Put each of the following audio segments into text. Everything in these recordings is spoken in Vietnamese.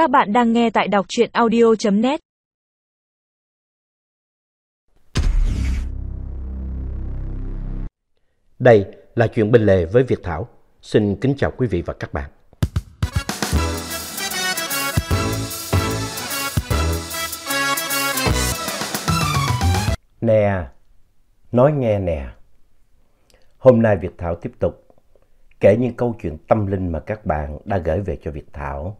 Các bạn đang nghe tại đọc truyện audio.net Đây là chuyện bên lề với Việt Thảo. Xin kính chào quý vị và các bạn. Nè, nói nghe nè. Hôm nay Việt Thảo tiếp tục kể những câu chuyện tâm linh mà các bạn đã gửi về cho Việt Thảo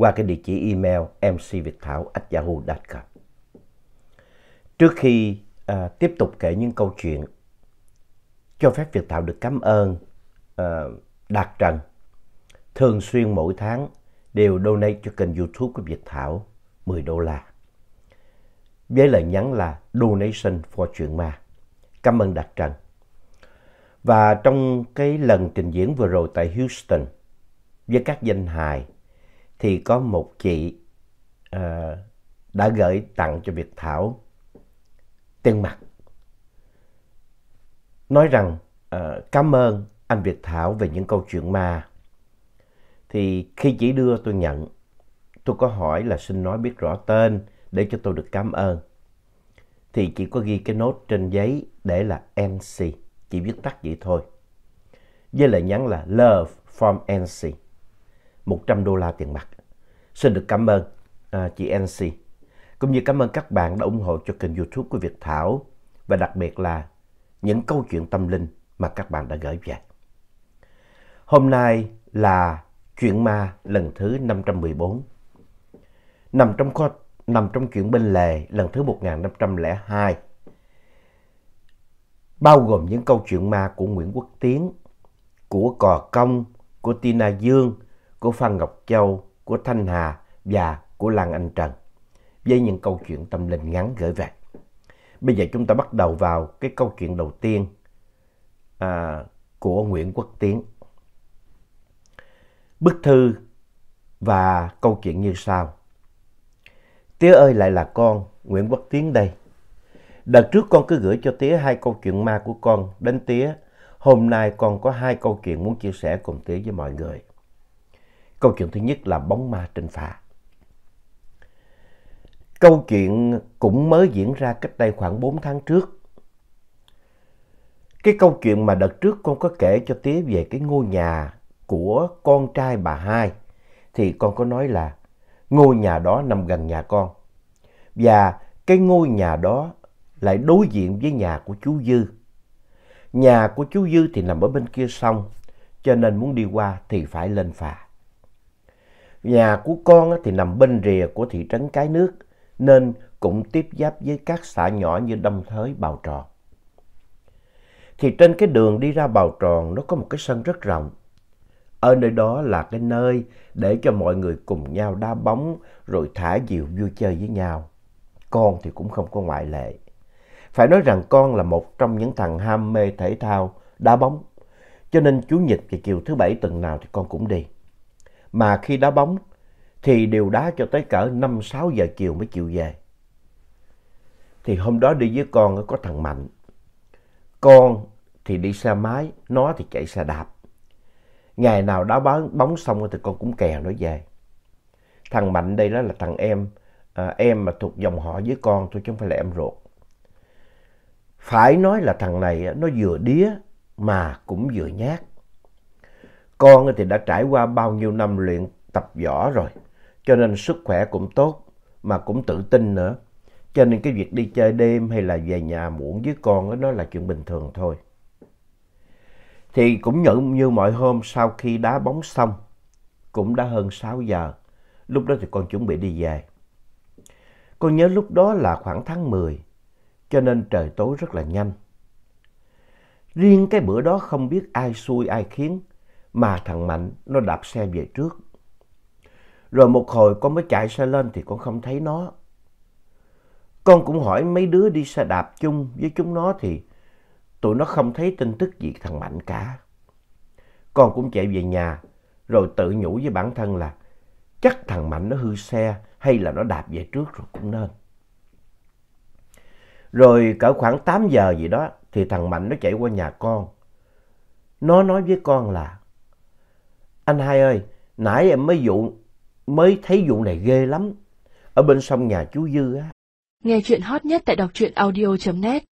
qua cái địa chỉ email mcviệtthảo.yahoo.com Trước khi à, tiếp tục kể những câu chuyện, cho phép Việt Thảo được cảm ơn à, Đạt Trần thường xuyên mỗi tháng đều donate cho kênh youtube của Việt Thảo 10 đô la với lời nhắn là donation for chuyện ma. Cảm ơn Đạt Trần. Và trong cái lần trình diễn vừa rồi tại Houston với các danh hài thì có một chị uh, đã gửi tặng cho Việt Thảo tiền mặt. Nói rằng uh, cảm ơn anh Việt Thảo về những câu chuyện ma. Thì khi chị đưa tôi nhận, tôi có hỏi là xin nói biết rõ tên để cho tôi được cảm ơn. Thì chị có ghi cái nốt trên giấy để là NC, chỉ viết tắt vậy thôi. Với lời nhắn là Love from NC, 100 đô la tiền mặt. Xin được cảm ơn uh, chị NC, cũng như cảm ơn các bạn đã ủng hộ cho kênh youtube của Việt Thảo và đặc biệt là những câu chuyện tâm linh mà các bạn đã gửi về. Hôm nay là chuyện ma lần thứ 514. Nằm trong kho nằm trong chuyện bên lề lần thứ 1502. Bao gồm những câu chuyện ma của Nguyễn Quốc Tiến, của Cò Công, của Tina Dương, của Phan Ngọc Châu, của Thanh Hà và của Lan Anh Trần với những câu chuyện tâm linh ngắn gửi về. Bây giờ chúng ta bắt đầu vào cái câu chuyện đầu tiên à, của Nguyễn Quốc Tiến. Bức thư và câu chuyện như sau. Tía ơi lại là con, Nguyễn Quốc Tiến đây. Đợt trước con cứ gửi cho tía hai câu chuyện ma của con đến tía. Hôm nay con có hai câu chuyện muốn chia sẻ cùng tía với mọi người. Câu chuyện thứ nhất là bóng ma trên phà. Câu chuyện cũng mới diễn ra cách đây khoảng 4 tháng trước. Cái câu chuyện mà đợt trước con có kể cho tía về cái ngôi nhà của con trai bà hai thì con có nói là ngôi nhà đó nằm gần nhà con. Và cái ngôi nhà đó lại đối diện với nhà của chú Dư. Nhà của chú Dư thì nằm ở bên kia sông, cho nên muốn đi qua thì phải lên phà. Nhà của con thì nằm bên rìa của thị trấn Cái Nước, nên cũng tiếp giáp với các xã nhỏ như Đông Thới, Bào Tròn. Thì trên cái đường đi ra Bào Tròn nó có một cái sân rất rộng. Ở nơi đó là cái nơi để cho mọi người cùng nhau đá bóng rồi thả diều vui chơi với nhau. Con thì cũng không có ngoại lệ. Phải nói rằng con là một trong những thằng ham mê thể thao đá bóng. Cho nên Chủ nhật và chiều thứ bảy tuần nào thì con cũng đi. Mà khi đá bóng thì đều đá cho tới cỡ 5-6 giờ chiều mới chịu về. Thì hôm đó đi với con có thằng Mạnh. Con thì đi xe máy, nó thì chạy xe đạp. Ngày nào đá bóng xong thì con cũng kè nó về. Thằng Mạnh đây đó là thằng em, à, em mà thuộc dòng họ với con thôi chứ không phải là em ruột. Phải nói là thằng này nó vừa đía mà cũng vừa nhát. Con thì đã trải qua bao nhiêu năm luyện tập võ rồi, cho nên sức khỏe cũng tốt, mà cũng tự tin nữa. Cho nên cái việc đi chơi đêm hay là về nhà muộn với con đó, nó là chuyện bình thường thôi. Thì cũng nhận như mọi hôm sau khi đá bóng xong, cũng đã hơn 6 giờ. Lúc đó thì con chuẩn bị đi về. Con nhớ lúc đó là khoảng tháng 10, cho nên trời tối rất là nhanh. Riêng cái bữa đó không biết ai xui ai khiến, mà thằng Mạnh nó đạp xe về trước. Rồi một hồi con mới chạy xe lên thì con không thấy nó. Con cũng hỏi mấy đứa đi xe đạp chung với chúng nó thì tụi nó không thấy tin tức gì thằng Mạnh cả. Con cũng chạy về nhà, rồi tự nhủ với bản thân là chắc thằng Mạnh nó hư xe hay là nó đạp về trước rồi cũng nên. Rồi cỡ khoảng 8 giờ gì đó thì thằng Mạnh nó chạy qua nhà con. Nó nói với con là anh hai ơi, nãy em mới vụ, mới thấy vụ này ghê lắm. Ở bên sông nhà chú Dư á. Nghe chuyện hot nhất tại đọc truyện audio.net